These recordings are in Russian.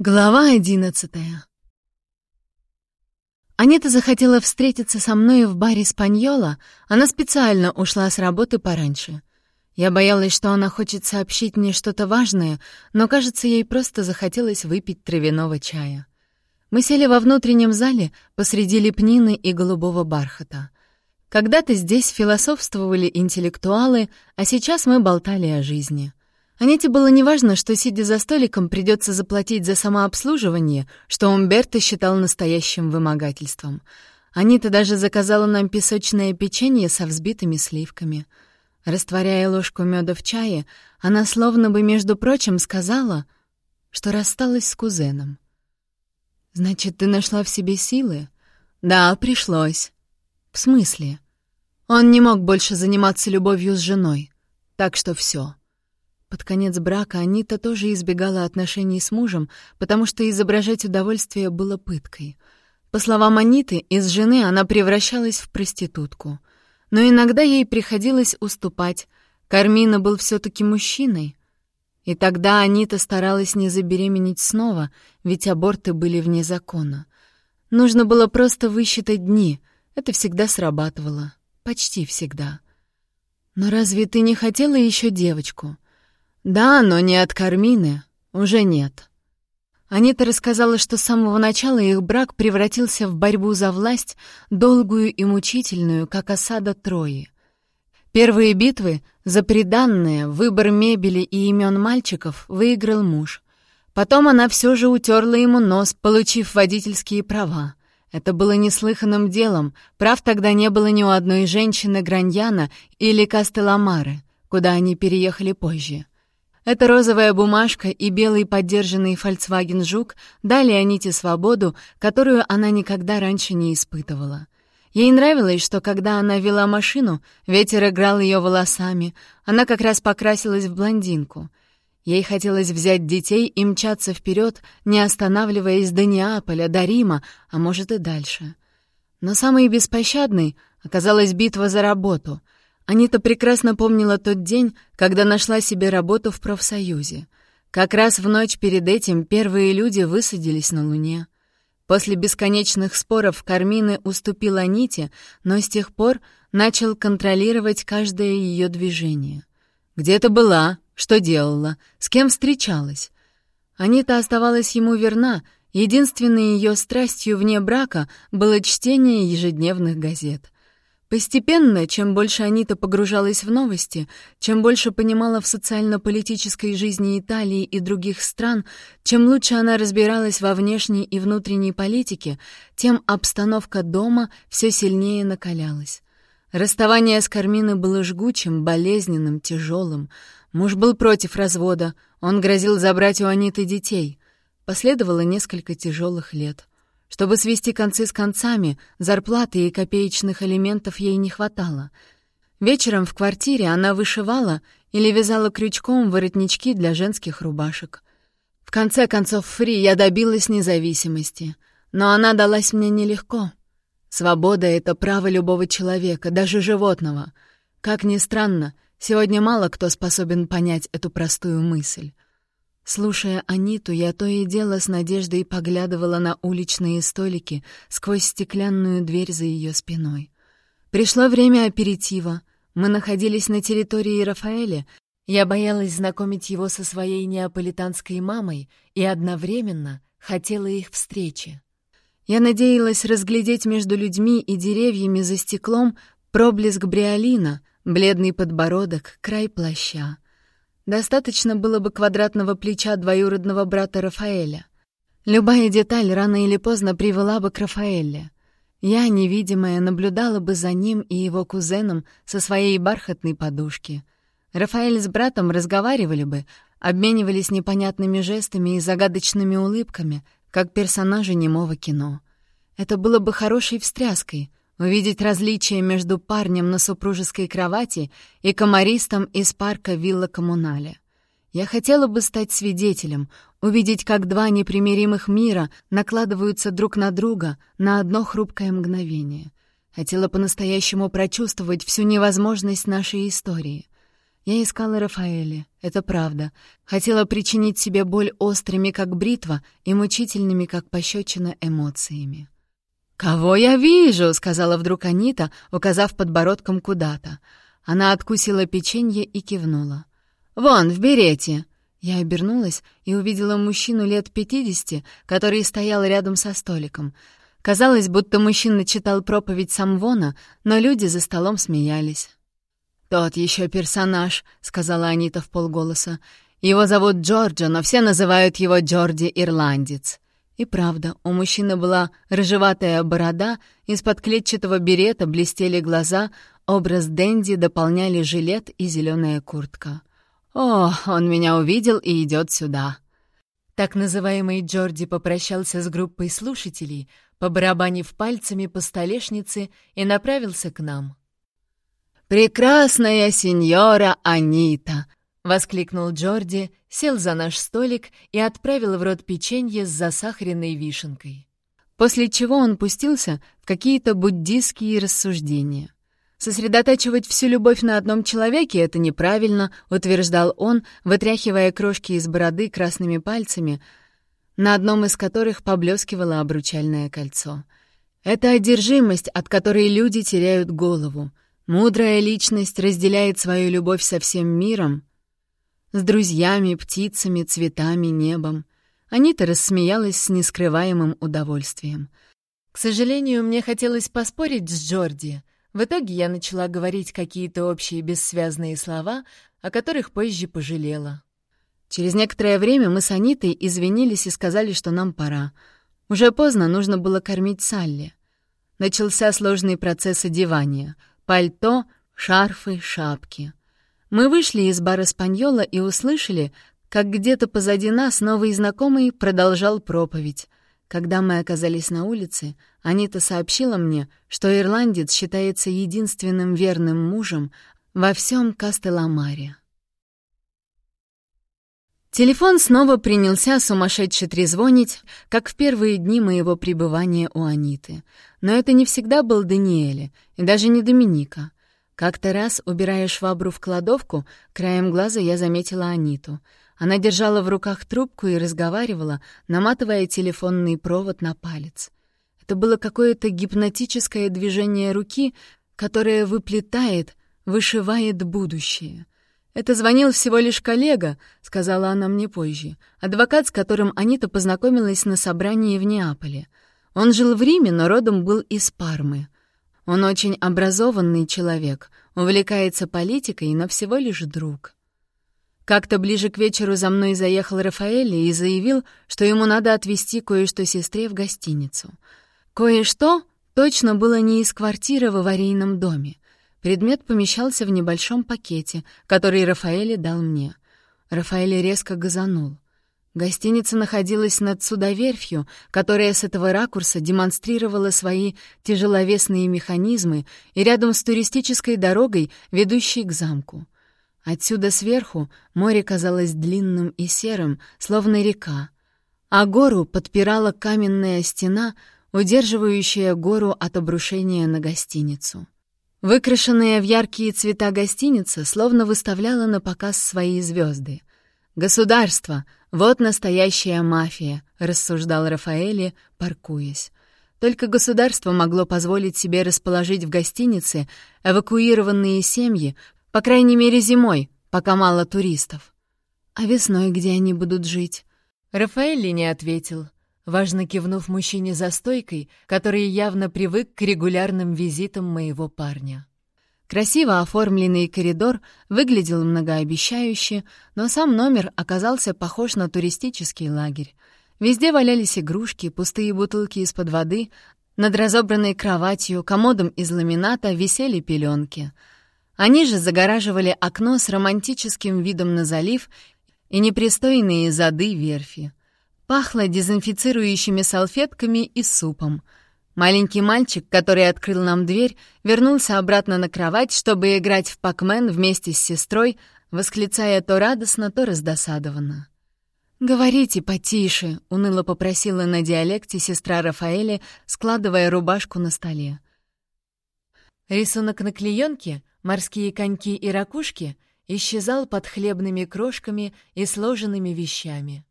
Глава одиннадцатая Анита захотела встретиться со мной в баре «Спаньола», она специально ушла с работы пораньше. Я боялась, что она хочет сообщить мне что-то важное, но, кажется, ей просто захотелось выпить травяного чая. Мы сели во внутреннем зале посреди лепнины и голубого бархата. Когда-то здесь философствовали интеллектуалы, а сейчас мы болтали о жизни — Анете было неважно, что, сидя за столиком, придется заплатить за самообслуживание, что Умберто считал настоящим вымогательством. Анита даже заказала нам песочное печенье со взбитыми сливками. Растворяя ложку меда в чае, она словно бы, между прочим, сказала, что рассталась с кузеном. «Значит, ты нашла в себе силы?» «Да, пришлось». «В смысле?» Он не мог больше заниматься любовью с женой. Так что все. Под конец брака Анита тоже избегала отношений с мужем, потому что изображать удовольствие было пыткой. По словам Аниты, из жены она превращалась в проститутку. Но иногда ей приходилось уступать. Кармина был все таки мужчиной. И тогда Анита старалась не забеременеть снова, ведь аборты были вне закона. Нужно было просто высчитать дни. Это всегда срабатывало. Почти всегда. «Но разве ты не хотела еще девочку?» «Да, но не от Кармины. Уже нет». Анита рассказала, что с самого начала их брак превратился в борьбу за власть, долгую и мучительную, как осада Трои. Первые битвы за приданное, выбор мебели и имен мальчиков выиграл муж. Потом она все же утерла ему нос, получив водительские права. Это было неслыханным делом, прав тогда не было ни у одной женщины Граньяна или Кастеламары, куда они переехали позже. Эта розовая бумажка и белый поддержанный Volkswagen Жук дали Аните свободу, которую она никогда раньше не испытывала. Ей нравилось, что когда она вела машину, ветер играл ее волосами, она как раз покрасилась в блондинку. Ей хотелось взять детей и мчаться вперед, не останавливаясь до Неаполя, до Рима, а может и дальше. Но самой беспощадной оказалась битва за работу — Анита прекрасно помнила тот день, когда нашла себе работу в профсоюзе. Как раз в ночь перед этим первые люди высадились на Луне. После бесконечных споров Кармины уступил Аните, но с тех пор начал контролировать каждое ее движение. Где ты была? Что делала? С кем встречалась? Анита оставалась ему верна, единственной ее страстью вне брака было чтение ежедневных газет — Постепенно, чем больше Анита погружалась в новости, чем больше понимала в социально-политической жизни Италии и других стран, чем лучше она разбиралась во внешней и внутренней политике, тем обстановка дома все сильнее накалялась. Расставание с Карминой было жгучим, болезненным, тяжелым. Муж был против развода, он грозил забрать у Аниты детей. Последовало несколько тяжелых лет. Чтобы свести концы с концами, зарплаты и копеечных элементов ей не хватало. Вечером в квартире она вышивала или вязала крючком воротнички для женских рубашек. В конце концов, Фри, я добилась независимости. Но она далась мне нелегко. Свобода — это право любого человека, даже животного. Как ни странно, сегодня мало кто способен понять эту простую мысль. Слушая Аниту, я то и дело с надеждой поглядывала на уличные столики сквозь стеклянную дверь за ее спиной. Пришло время аперитива. Мы находились на территории Рафаэля. Я боялась знакомить его со своей неаполитанской мамой и одновременно хотела их встречи. Я надеялась разглядеть между людьми и деревьями за стеклом проблеск бриолина, бледный подбородок, край плаща. Достаточно было бы квадратного плеча двоюродного брата Рафаэля. Любая деталь рано или поздно привела бы к Рафаэле. Я, невидимая, наблюдала бы за ним и его кузеном со своей бархатной подушки. Рафаэль с братом разговаривали бы, обменивались непонятными жестами и загадочными улыбками, как персонажи немого кино. Это было бы хорошей встряской, увидеть различие между парнем на супружеской кровати и комаристом из парка Вилла Коммунале. Я хотела бы стать свидетелем, увидеть, как два непримиримых мира накладываются друг на друга на одно хрупкое мгновение. Хотела по-настоящему прочувствовать всю невозможность нашей истории. Я искала Рафаэля, это правда. Хотела причинить себе боль острыми, как бритва, и мучительными, как пощечина, эмоциями. «Кого я вижу?» — сказала вдруг Анита, указав подбородком куда-то. Она откусила печенье и кивнула. «Вон, в берете!» Я обернулась и увидела мужчину лет пятидесяти, который стоял рядом со столиком. Казалось, будто мужчина читал проповедь Самвона, но люди за столом смеялись. «Тот еще персонаж», — сказала Анита в полголоса. «Его зовут Джорджо, но все называют его Джорди-ирландец». И правда, у мужчины была рыжеватая борода, из-под клетчатого берета блестели глаза, образ Дэнди дополняли жилет и зеленая куртка. «О, он меня увидел и идет сюда». Так называемый Джорди попрощался с группой слушателей, побарабанив пальцами по столешнице и направился к нам. «Прекрасная сеньора Анита!» — воскликнул Джорди, сел за наш столик и отправил в рот печенье с засахаренной вишенкой. После чего он пустился в какие-то буддистские рассуждения. «Сосредотачивать всю любовь на одном человеке — это неправильно», — утверждал он, вытряхивая крошки из бороды красными пальцами, на одном из которых поблескивало обручальное кольцо. «Это одержимость, от которой люди теряют голову. Мудрая личность разделяет свою любовь со всем миром, с друзьями, птицами, цветами, небом». Анита рассмеялась с нескрываемым удовольствием. К сожалению, мне хотелось поспорить с Джорди — в итоге я начала говорить какие-то общие бессвязные слова, о которых позже пожалела. Через некоторое время мы с Анитой извинились и сказали, что нам пора. Уже поздно, нужно было кормить Салли. Начался сложный процесс одевания. Пальто, шарфы, шапки. Мы вышли из бара «Спаньола» и услышали, как где-то позади нас новый знакомый продолжал проповедь. Когда мы оказались на улице, Анита сообщила мне, что ирландец считается единственным верным мужем во всем Кастеламаре. Телефон снова принялся сумасшедше трезвонить, как в первые дни моего пребывания у Аниты. Но это не всегда был Даниэле, и даже не Доминика. Как-то раз, убирая швабру в кладовку, краем глаза я заметила Аниту — она держала в руках трубку и разговаривала, наматывая телефонный провод на палец. Это было какое-то гипнотическое движение руки, которое выплетает, вышивает будущее. «Это звонил всего лишь коллега», — сказала она мне позже, адвокат, с которым Анита познакомилась на собрании в Неаполе. Он жил в Риме, но родом был из Пармы. Он очень образованный человек, увлекается политикой, но всего лишь друг. Как-то ближе к вечеру за мной заехал Рафаэль и заявил, что ему надо отвезти кое-что сестре в гостиницу. Кое-что точно было не из квартиры в аварийном доме. Предмет помещался в небольшом пакете, который Рафаэль дал мне. Рафаэль резко газанул. Гостиница находилась над судоверфью, которая с этого ракурса демонстрировала свои тяжеловесные механизмы и рядом с туристической дорогой, ведущей к замку. Отсюда сверху море казалось длинным и серым, словно река, а гору подпирала каменная стена, удерживающая гору от обрушения на гостиницу. Выкрашенная в яркие цвета гостиница словно выставляла на показ свои звезды. «Государство! Вот настоящая мафия!» — рассуждал Рафаэли, паркуясь. Только государство могло позволить себе расположить в гостинице эвакуированные семьи, по крайней мере, зимой, пока мало туристов. А весной где они будут жить? Рафаэлли не ответил, важно кивнув мужчине за стойкой, который явно привык к регулярным визитам моего парня. Красиво оформленный коридор выглядел многообещающе, но сам номер оказался похож на туристический лагерь. Везде валялись игрушки, пустые бутылки из-под воды, над разобранной кроватью, комодом из ламината висели пеленки — они же загораживали окно с романтическим видом на залив и непристойные зады верфи. Пахло дезинфицирующими салфетками и супом. Маленький мальчик, который открыл нам дверь, вернулся обратно на кровать, чтобы играть в пакмен вместе с сестрой, восклицая то радостно, то раздосадованно. «Говорите потише», — уныло попросила на диалекте сестра Рафаэля, складывая рубашку на столе. Рисунок на клеенке Морские коньки и ракушки исчезал под хлебными крошками и сложенными вещами.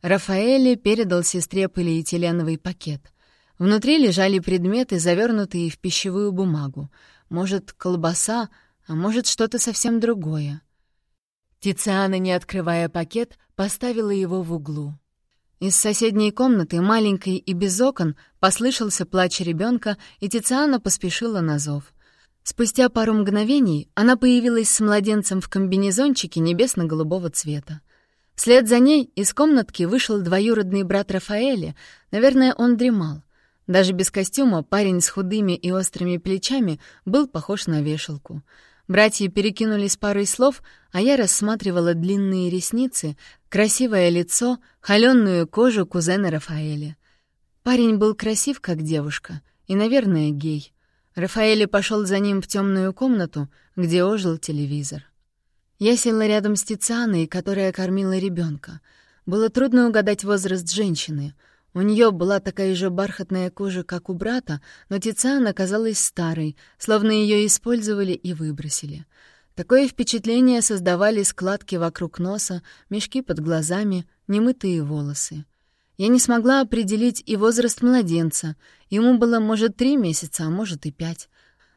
Рафаэле передал сестре полиэтиленовый пакет. Внутри лежали предметы, завернутые в пищевую бумагу. Может, колбаса, а может, что-то совсем другое. Тициана, не открывая пакет, поставила его в углу. Из соседней комнаты, маленькой и без окон, послышался плач ребенка, и Тициана поспешила на зов. Спустя пару мгновений она появилась с младенцем в комбинезончике небесно-голубого цвета. Вслед за ней из комнатки вышел двоюродный брат Рафаэля. Наверное, он дремал. Даже без костюма парень с худыми и острыми плечами был похож на вешалку. Братья перекинулись парой слов, а я рассматривала длинные ресницы, красивое лицо, холеную кожу кузена Рафаэля. Парень был красив, как девушка, и, наверное, гей. Рафаэль пошел за ним в темную комнату, где ожил телевизор. Я села рядом с Тицианой, которая кормила ребенка. Было трудно угадать возраст женщины — у нее была такая же бархатная кожа, как у брата, но Тициана казалась старой, словно ее использовали и выбросили. Такое впечатление создавали складки вокруг носа, мешки под глазами, немытые волосы. Я не смогла определить и возраст младенца. Ему было, может, три месяца, а может и пять.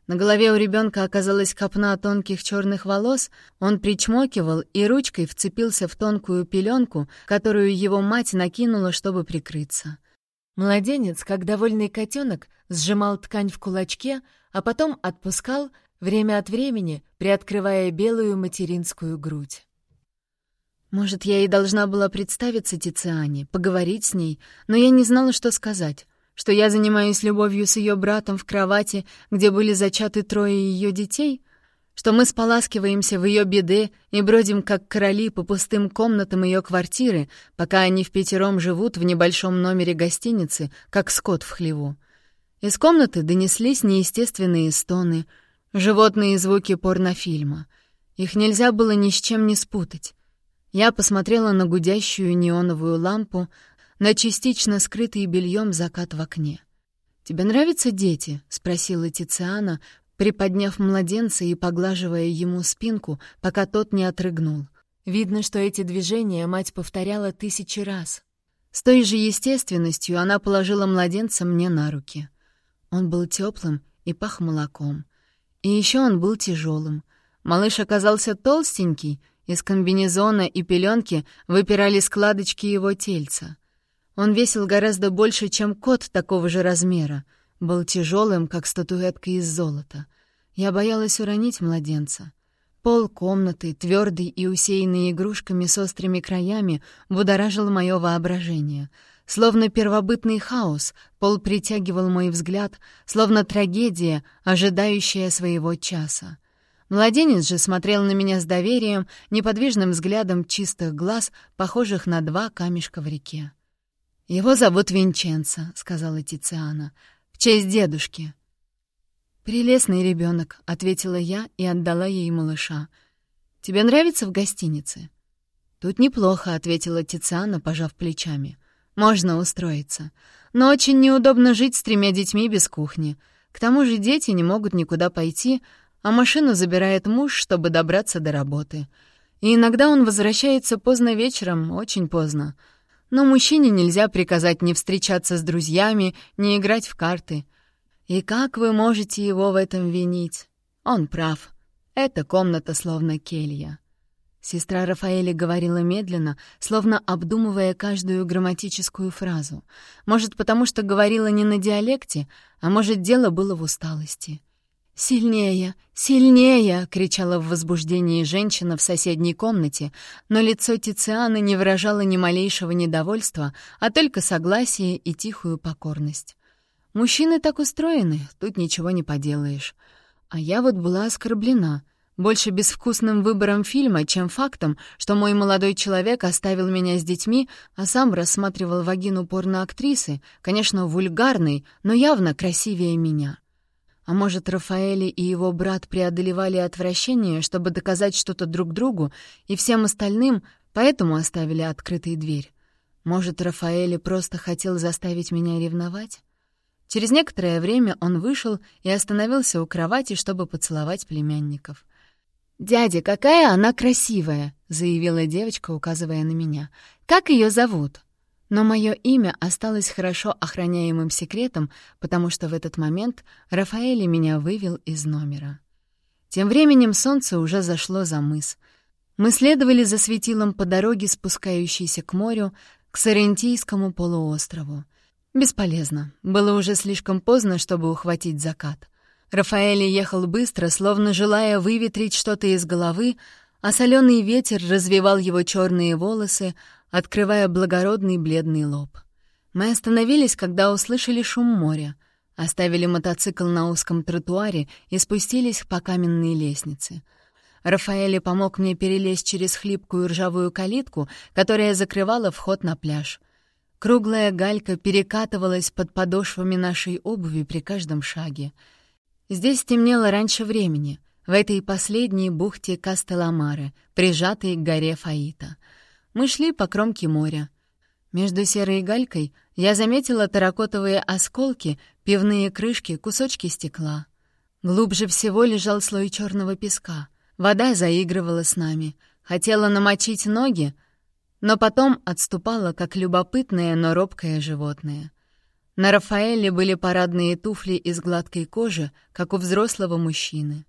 На голове у ребенка оказалась копна тонких черных волос, он причмокивал и ручкой вцепился в тонкую пеленку, которую его мать накинула, чтобы прикрыться. Младенец, как довольный котенок, сжимал ткань в кулачке, а потом отпускал, время от времени приоткрывая белую материнскую грудь. Может, я и должна была представиться Тициане, поговорить с ней, но я не знала, что сказать что я занимаюсь любовью с ее братом в кровати, где были зачаты трое ее детей, что мы споласкиваемся в ее беде и бродим как короли по пустым комнатам ее квартиры, пока они в пятером живут в небольшом номере гостиницы, как скот в хлеву. Из комнаты донеслись неестественные стоны, животные звуки порнофильма. Их нельзя было ни с чем не спутать. Я посмотрела на гудящую неоновую лампу, на частично скрытый бельем закат в окне. «Тебе нравятся дети?» — спросила Тициана, приподняв младенца и поглаживая ему спинку, пока тот не отрыгнул. Видно, что эти движения мать повторяла тысячи раз. С той же естественностью она положила младенца мне на руки. Он был теплым и пах молоком. И еще он был тяжелым. Малыш оказался толстенький, из комбинезона и пеленки выпирали складочки его тельца. Он весил гораздо больше, чем кот такого же размера, был тяжелым, как статуэтка из золота. Я боялась уронить младенца. Пол комнаты, твердый и усеянный игрушками с острыми краями, будоражил мое воображение. Словно первобытный хаос, пол притягивал мой взгляд, словно трагедия, ожидающая своего часа. Младенец же смотрел на меня с доверием, неподвижным взглядом чистых глаз, похожих на два камешка в реке. «Его зовут Винченцо», — сказала Тициана, — «в честь дедушки». «Прелестный ребенок», — ответила я и отдала ей малыша. «Тебе нравится в гостинице?» «Тут неплохо», — ответила Тициана, пожав плечами. «Можно устроиться. Но очень неудобно жить с тремя детьми без кухни. К тому же дети не могут никуда пойти, а машину забирает муж, чтобы добраться до работы. И иногда он возвращается поздно вечером, очень поздно. Но мужчине нельзя приказать не встречаться с друзьями, не играть в карты. И как вы можете его в этом винить? Он прав. Эта комната словно келья. Сестра Рафаэля говорила медленно, словно обдумывая каждую грамматическую фразу. Может, потому что говорила не на диалекте, а может, дело было в усталости. «Сильнее! Сильнее!» — кричала в возбуждении женщина в соседней комнате, но лицо Тицианы не выражало ни малейшего недовольства, а только согласие и тихую покорность. Мужчины так устроены, тут ничего не поделаешь. А я вот была оскорблена. Больше безвкусным выбором фильма, чем фактом, что мой молодой человек оставил меня с детьми, а сам рассматривал вагину порноактрисы, конечно, вульгарной, но явно красивее меня. А может, Рафаэли и его брат преодолевали отвращение, чтобы доказать что-то друг другу и всем остальным, поэтому оставили открытой дверь? Может, Рафаэли просто хотел заставить меня ревновать? Через некоторое время он вышел и остановился у кровати, чтобы поцеловать племянников. «Дядя, какая она красивая!» — заявила девочка, указывая на меня. «Как ее зовут?» Но мое имя осталось хорошо охраняемым секретом, потому что в этот момент Рафаэль меня вывел из номера. Тем временем солнце уже зашло за мыс. Мы следовали за светилом по дороге, спускающейся к морю, к Сарентийскому полуострову. Бесполезно. Было уже слишком поздно, чтобы ухватить закат. Рафаэль ехал быстро, словно желая выветрить что-то из головы, а соленый ветер развивал его черные волосы, открывая благородный бледный лоб. Мы остановились, когда услышали шум моря, оставили мотоцикл на узком тротуаре и спустились по каменной лестнице. Рафаэль помог мне перелезть через хлипкую ржавую калитку, которая закрывала вход на пляж. Круглая галька перекатывалась под подошвами нашей обуви при каждом шаге. Здесь темнело раньше времени, в этой последней бухте Кастеламары, прижатой к горе Фаита — мы шли по кромке моря. Между серой галькой я заметила таракотовые осколки, пивные крышки, кусочки стекла. Глубже всего лежал слой черного песка. Вода заигрывала с нами. Хотела намочить ноги, но потом отступала, как любопытное, но робкое животное. На Рафаэле были парадные туфли из гладкой кожи, как у взрослого мужчины.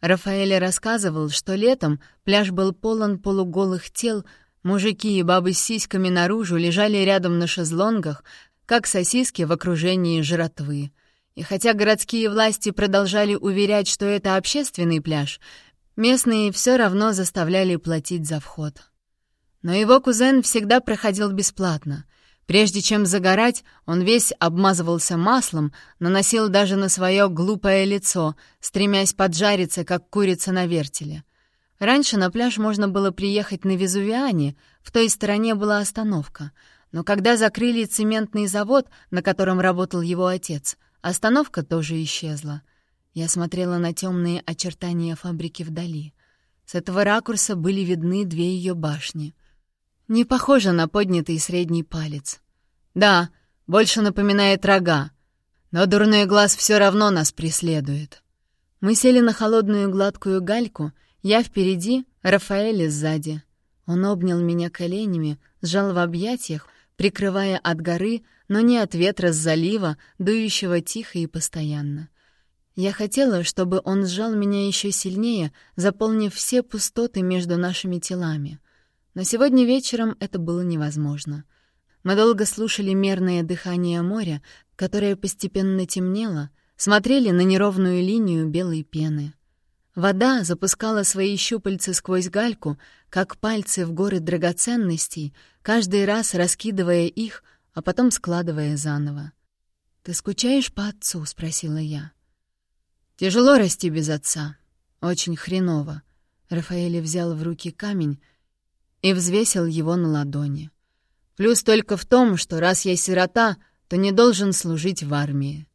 Рафаэль рассказывал, что летом пляж был полон полуголых тел, Мужики и бабы с сиськами наружу лежали рядом на шезлонгах, как сосиски в окружении жратвы. И хотя городские власти продолжали уверять, что это общественный пляж, местные все равно заставляли платить за вход. Но его кузен всегда проходил бесплатно. Прежде чем загорать, он весь обмазывался маслом, наносил даже на свое глупое лицо, стремясь поджариться, как курица на вертеле. Раньше на пляж можно было приехать на Везувиане, в той стороне была остановка. Но когда закрыли цементный завод, на котором работал его отец, остановка тоже исчезла. Я смотрела на темные очертания фабрики вдали. С этого ракурса были видны две ее башни. Не похоже на поднятый средний палец. Да, больше напоминает рога. Но дурной глаз все равно нас преследует. Мы сели на холодную гладкую гальку — я впереди, Рафаэль сзади. Он обнял меня коленями, сжал в объятиях, прикрывая от горы, но не от ветра с залива, дующего тихо и постоянно. Я хотела, чтобы он сжал меня еще сильнее, заполнив все пустоты между нашими телами. Но сегодня вечером это было невозможно. Мы долго слушали мерное дыхание моря, которое постепенно темнело, смотрели на неровную линию белой пены. Вода запускала свои щупальца сквозь гальку, как пальцы в горы драгоценностей, каждый раз раскидывая их, а потом складывая заново. «Ты скучаешь по отцу?» — спросила я. «Тяжело расти без отца. Очень хреново». Рафаэль взял в руки камень и взвесил его на ладони. «Плюс только в том, что раз я сирота, то не должен служить в армии».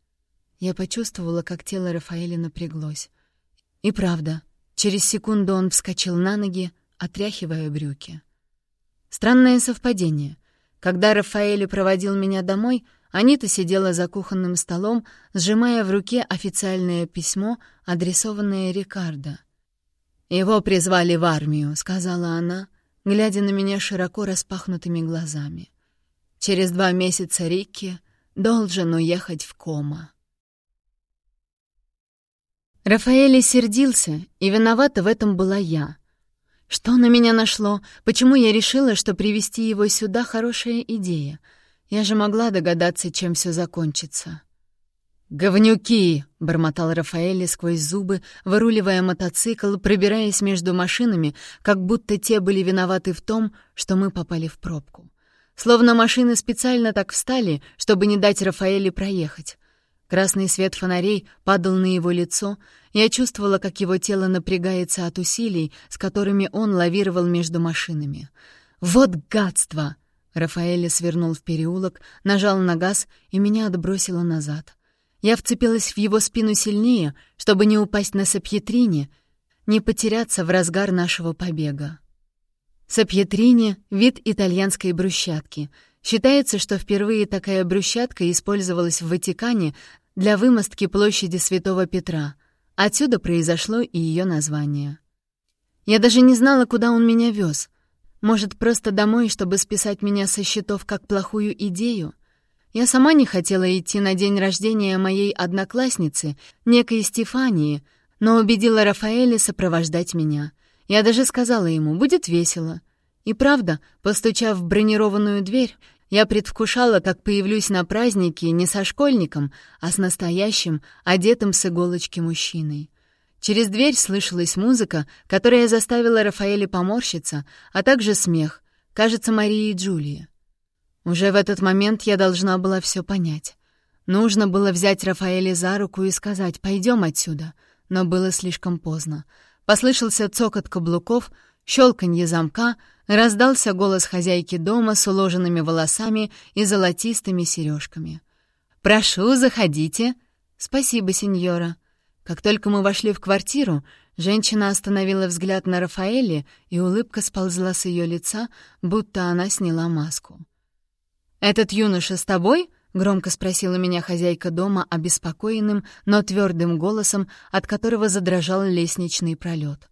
Я почувствовала, как тело Рафаэля напряглось. И правда, через секунду он вскочил на ноги, отряхивая брюки. Странное совпадение. Когда Рафаэль проводил меня домой, Анита сидела за кухонным столом, сжимая в руке официальное письмо, адресованное Рикардо. «Его призвали в армию», — сказала она, глядя на меня широко распахнутыми глазами. «Через два месяца Рикки должен уехать в кома». Рафаэль сердился, и виновата в этом была я. Что на меня нашло? Почему я решила, что привести его сюда — хорошая идея? Я же могла догадаться, чем все закончится. «Говнюки!» — бормотал Рафаэль сквозь зубы, выруливая мотоцикл, пробираясь между машинами, как будто те были виноваты в том, что мы попали в пробку. Словно машины специально так встали, чтобы не дать Рафаэле проехать. Красный свет фонарей падал на его лицо. Я чувствовала, как его тело напрягается от усилий, с которыми он лавировал между машинами. «Вот гадство!» Рафаэль свернул в переулок, нажал на газ, и меня отбросило назад. Я вцепилась в его спину сильнее, чтобы не упасть на Сапьетрине, не потеряться в разгар нашего побега. Сапьетрине — вид итальянской брусчатки. Считается, что впервые такая брусчатка использовалась в Ватикане для вымостки площади Святого Петра. Отсюда произошло и ее название. Я даже не знала, куда он меня вез. Может, просто домой, чтобы списать меня со счетов как плохую идею? Я сама не хотела идти на день рождения моей одноклассницы, некой Стефании, но убедила Рафаэля сопровождать меня. Я даже сказала ему, будет весело. И правда, постучав в бронированную дверь, я предвкушала, как появлюсь на празднике не со школьником, а с настоящим, одетым с иголочки мужчиной. Через дверь слышалась музыка, которая заставила Рафаэля поморщиться, а также смех, кажется, Марии и Джулии. Уже в этот момент я должна была все понять. Нужно было взять Рафаэля за руку и сказать «пойдем отсюда», но было слишком поздно. Послышался цокот каблуков, щелканье замка, раздался голос хозяйки дома с уложенными волосами и золотистыми сережками. «Прошу, заходите». «Спасибо, сеньора». Как только мы вошли в квартиру, женщина остановила взгляд на Рафаэле, и улыбка сползла с ее лица, будто она сняла маску. «Этот юноша с тобой?» — громко спросила меня хозяйка дома обеспокоенным, но твердым голосом, от которого задрожал лестничный пролет.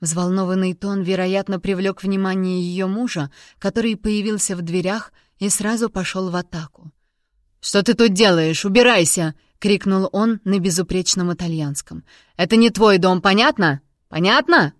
Взволнованный тон, вероятно, привлек внимание ее мужа, который появился в дверях и сразу пошел в атаку. «Что ты тут делаешь? Убирайся!» — крикнул он на безупречном итальянском. «Это не твой дом, понятно? Понятно?»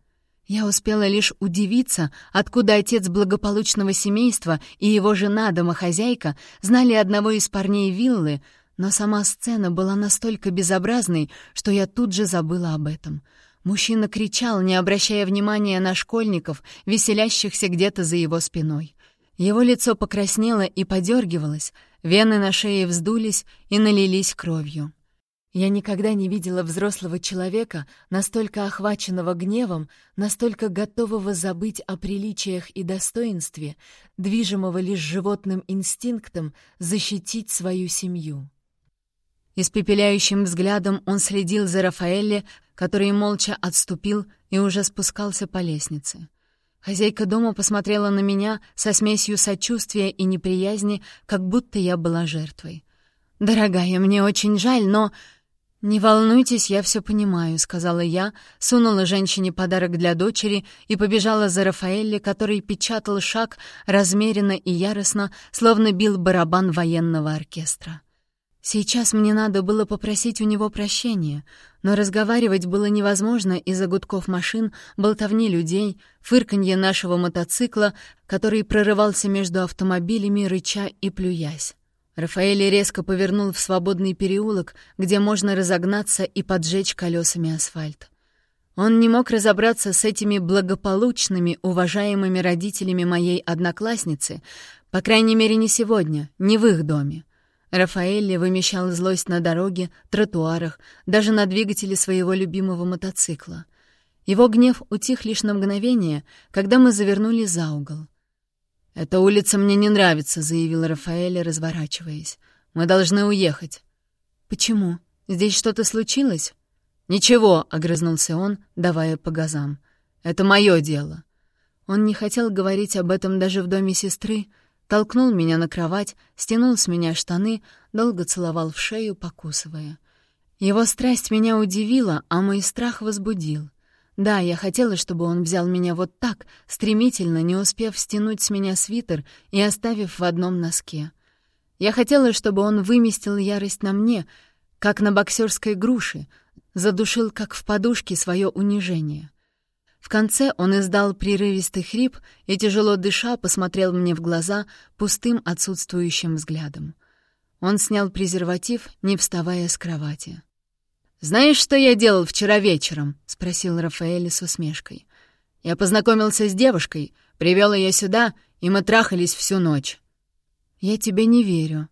Я успела лишь удивиться, откуда отец благополучного семейства и его жена-домохозяйка знали одного из парней виллы, но сама сцена была настолько безобразной, что я тут же забыла об этом. Мужчина кричал, не обращая внимания на школьников, веселящихся где-то за его спиной. Его лицо покраснело и подергивалось, вены на шее вздулись и налились кровью. Я никогда не видела взрослого человека, настолько охваченного гневом, настолько готового забыть о приличиях и достоинстве, движимого лишь животным инстинктом защитить свою семью. Испепеляющим взглядом он следил за Рафаэлле, который молча отступил и уже спускался по лестнице. Хозяйка дома посмотрела на меня со смесью сочувствия и неприязни, как будто я была жертвой. «Дорогая, мне очень жаль, но...» «Не волнуйтесь, я все понимаю», — сказала я, сунула женщине подарок для дочери и побежала за Рафаэлли, который печатал шаг размеренно и яростно, словно бил барабан военного оркестра. Сейчас мне надо было попросить у него прощения, но разговаривать было невозможно из-за гудков машин, болтовни людей, фырканье нашего мотоцикла, который прорывался между автомобилями, рыча и плюясь. Рафаэль резко повернул в свободный переулок, где можно разогнаться и поджечь колесами асфальт. Он не мог разобраться с этими благополучными, уважаемыми родителями моей одноклассницы, по крайней мере, не сегодня, не в их доме. Рафаэлли вымещал злость на дороге, тротуарах, даже на двигателе своего любимого мотоцикла. Его гнев утих лишь на мгновение, когда мы завернули за угол. «Эта улица мне не нравится», — заявил Рафаэль, разворачиваясь. «Мы должны уехать». «Почему? Здесь что-то случилось?» «Ничего», — огрызнулся он, давая по газам. «Это мое дело». Он не хотел говорить об этом даже в доме сестры, толкнул меня на кровать, стянул с меня штаны, долго целовал в шею, покусывая. Его страсть меня удивила, а мой страх возбудил. Да, я хотела, чтобы он взял меня вот так, стремительно, не успев стянуть с меня свитер и оставив в одном носке. Я хотела, чтобы он выместил ярость на мне, как на боксерской груши, задушил, как в подушке, свое унижение. В конце он издал прерывистый хрип и, тяжело дыша, посмотрел мне в глаза пустым отсутствующим взглядом. Он снял презерватив, не вставая с кровати. «Знаешь, что я делал вчера вечером?» — спросил Рафаэль с усмешкой. «Я познакомился с девушкой, привел ее сюда, и мы трахались всю ночь». «Я тебе не верю».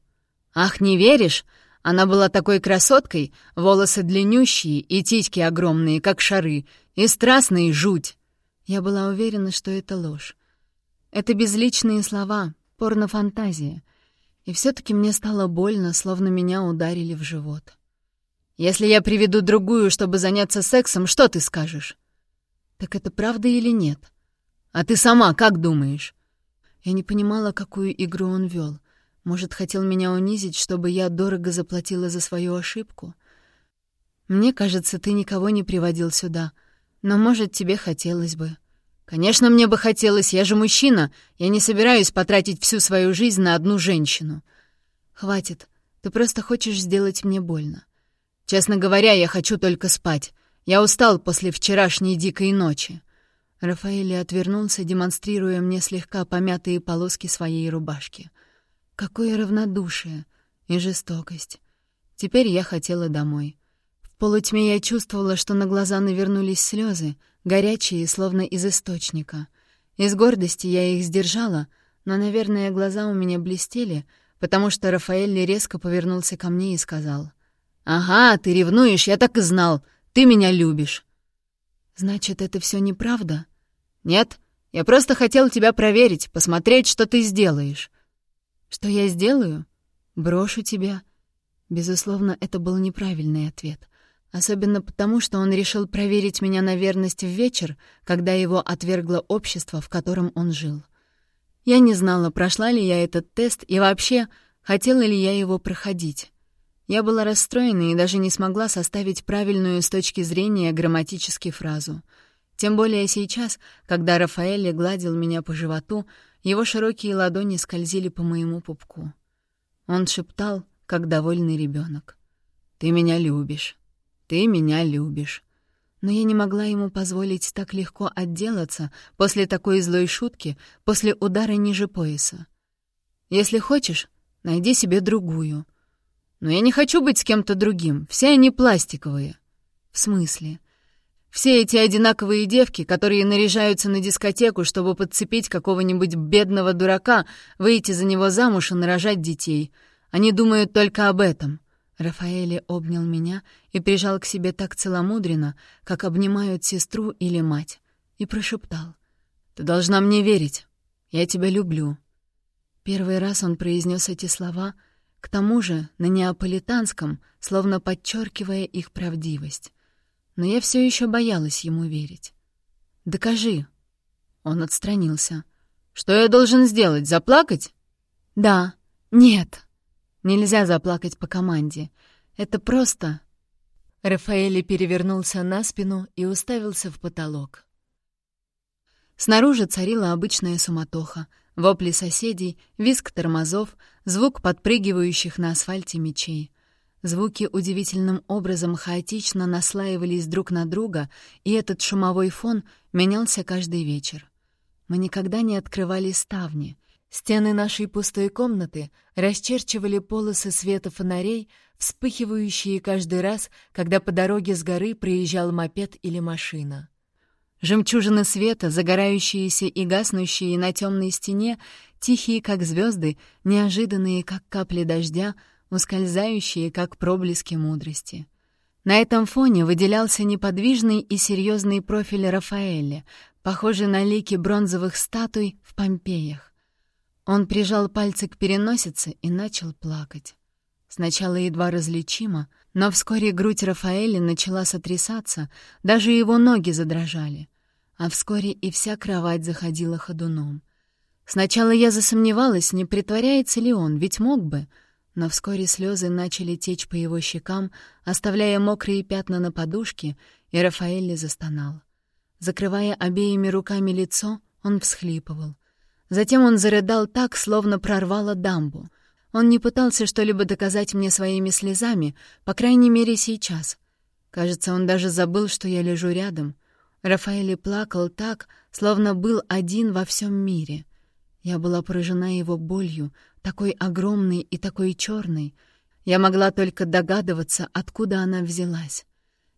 «Ах, не веришь? Она была такой красоткой, волосы длиннющие и титьки огромные, как шары, и страстные жуть». Я была уверена, что это ложь. Это безличные слова, порнофантазия. И все таки мне стало больно, словно меня ударили в живот. Если я приведу другую, чтобы заняться сексом, что ты скажешь? Так это правда или нет? А ты сама как думаешь? Я не понимала, какую игру он вел. Может, хотел меня унизить, чтобы я дорого заплатила за свою ошибку? Мне кажется, ты никого не приводил сюда. Но, может, тебе хотелось бы. Конечно, мне бы хотелось, я же мужчина. Я не собираюсь потратить всю свою жизнь на одну женщину. Хватит, ты просто хочешь сделать мне больно. Честно говоря, я хочу только спать. Я устал после вчерашней дикой ночи. Рафаэль отвернулся, демонстрируя мне слегка помятые полоски своей рубашки. Какое равнодушие и жестокость. Теперь я хотела домой. Полутьме я чувствовала, что на глаза навернулись слезы, горячие, словно из источника. Из гордости я их сдержала, но, наверное, глаза у меня блестели, потому что Рафаэль резко повернулся ко мне и сказал. «Ага, ты ревнуешь, я так и знал. Ты меня любишь». «Значит, это все неправда?» «Нет, я просто хотел тебя проверить, посмотреть, что ты сделаешь». «Что я сделаю? Брошу тебя?» Безусловно, это был неправильный ответ. Особенно потому, что он решил проверить меня на верность в вечер, когда его отвергло общество, в котором он жил. Я не знала, прошла ли я этот тест и вообще, хотела ли я его проходить. Я была расстроена и даже не смогла составить правильную с точки зрения грамматически фразу. Тем более сейчас, когда Рафаэль гладил меня по животу, его широкие ладони скользили по моему пупку. Он шептал, как довольный ребенок: «Ты меня любишь». Ты меня любишь. Но я не могла ему позволить так легко отделаться после такой злой шутки, после удара ниже пояса. Если хочешь, найди себе другую. Но я не хочу быть с кем-то другим, все они пластиковые. В смысле? Все эти одинаковые девки, которые наряжаются на дискотеку, чтобы подцепить какого-нибудь бедного дурака, выйти за него замуж и нарожать детей. Они думают только об этом. Рафаэль обнял меня и прижал к себе так целомудренно, как обнимают сестру или мать, и прошептал. «Ты должна мне верить. Я тебя люблю». Первый раз он произнес эти слова, к тому же на неаполитанском, словно подчеркивая их правдивость. Но я все еще боялась ему верить. «Докажи». Он отстранился. «Что я должен сделать, заплакать?» «Да». «Нет». Нельзя заплакать по команде. Это просто...» Рафаэль перевернулся на спину и уставился в потолок. Снаружи царила обычная суматоха. Вопли соседей, визг тормозов, звук подпрыгивающих на асфальте мечей. Звуки удивительным образом хаотично наслаивались друг на друга, и этот шумовой фон менялся каждый вечер. Мы никогда не открывали ставни. Стены нашей пустой комнаты расчерчивали полосы света фонарей, вспыхивающие каждый раз, когда по дороге с горы проезжал мопед или машина. Жемчужины света, загорающиеся и гаснущие на темной стене, тихие, как звезды, неожиданные, как капли дождя, ускользающие, как проблески мудрости. На этом фоне выделялся неподвижный и серьезный профиль Рафаэля, похожий на лики бронзовых статуй в Помпеях. Он прижал пальцы к переносице и начал плакать. Сначала едва различимо, но вскоре грудь Рафаэля начала сотрясаться, даже его ноги задрожали. А вскоре и вся кровать заходила ходуном. Сначала я засомневалась, не притворяется ли он, ведь мог бы, но вскоре слезы начали течь по его щекам, оставляя мокрые пятна на подушке, и Рафаэль застонал. Закрывая обеими руками лицо, он всхлипывал. Затем он зарыдал так, словно прорвало дамбу. Он не пытался что-либо доказать мне своими слезами, по крайней мере, сейчас. Кажется, он даже забыл, что я лежу рядом. Рафаэль плакал так, словно был один во всем мире. Я была поражена его болью, такой огромной и такой черной. Я могла только догадываться, откуда она взялась.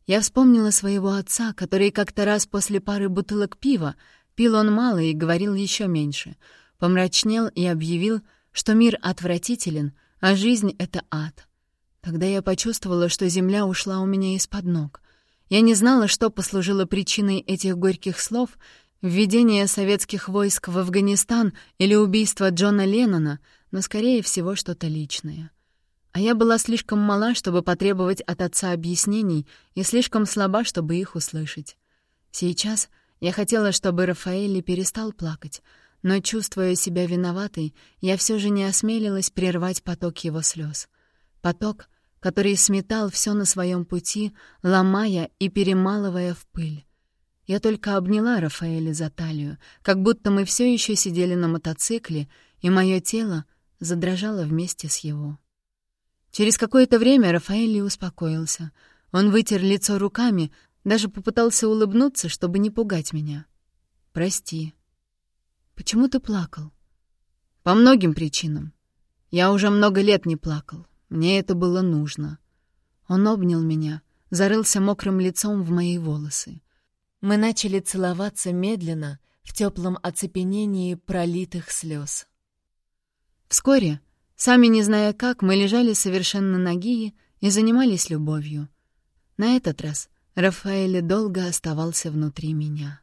Я вспомнила своего отца, который как-то раз после пары бутылок пива Пил он мало и говорил еще меньше. Помрачнел и объявил, что мир отвратителен, а жизнь — это ад. Тогда я почувствовала, что земля ушла у меня из-под ног. Я не знала, что послужило причиной этих горьких слов — введение советских войск в Афганистан или убийство Джона Леннона, но, скорее всего, что-то личное. А я была слишком мала, чтобы потребовать от отца объяснений, и слишком слаба, чтобы их услышать. Сейчас — я хотела, чтобы Рафаэль перестал плакать, но, чувствуя себя виноватой, я все же не осмелилась прервать поток его слез. Поток, который сметал все на своем пути, ломая и перемалывая в пыль. Я только обняла Рафаэля за талию, как будто мы все еще сидели на мотоцикле, и мое тело задрожало вместе с его. Через какое-то время Рафаэль успокоился. Он вытер лицо руками, даже попытался улыбнуться, чтобы не пугать меня. «Прости». «Почему ты плакал?» «По многим причинам. Я уже много лет не плакал. Мне это было нужно». Он обнял меня, зарылся мокрым лицом в мои волосы. Мы начали целоваться медленно, в теплом оцепенении пролитых слез. Вскоре, сами не зная как, мы лежали совершенно нагие и занимались любовью. На этот раз Рафаэль долго оставался внутри меня.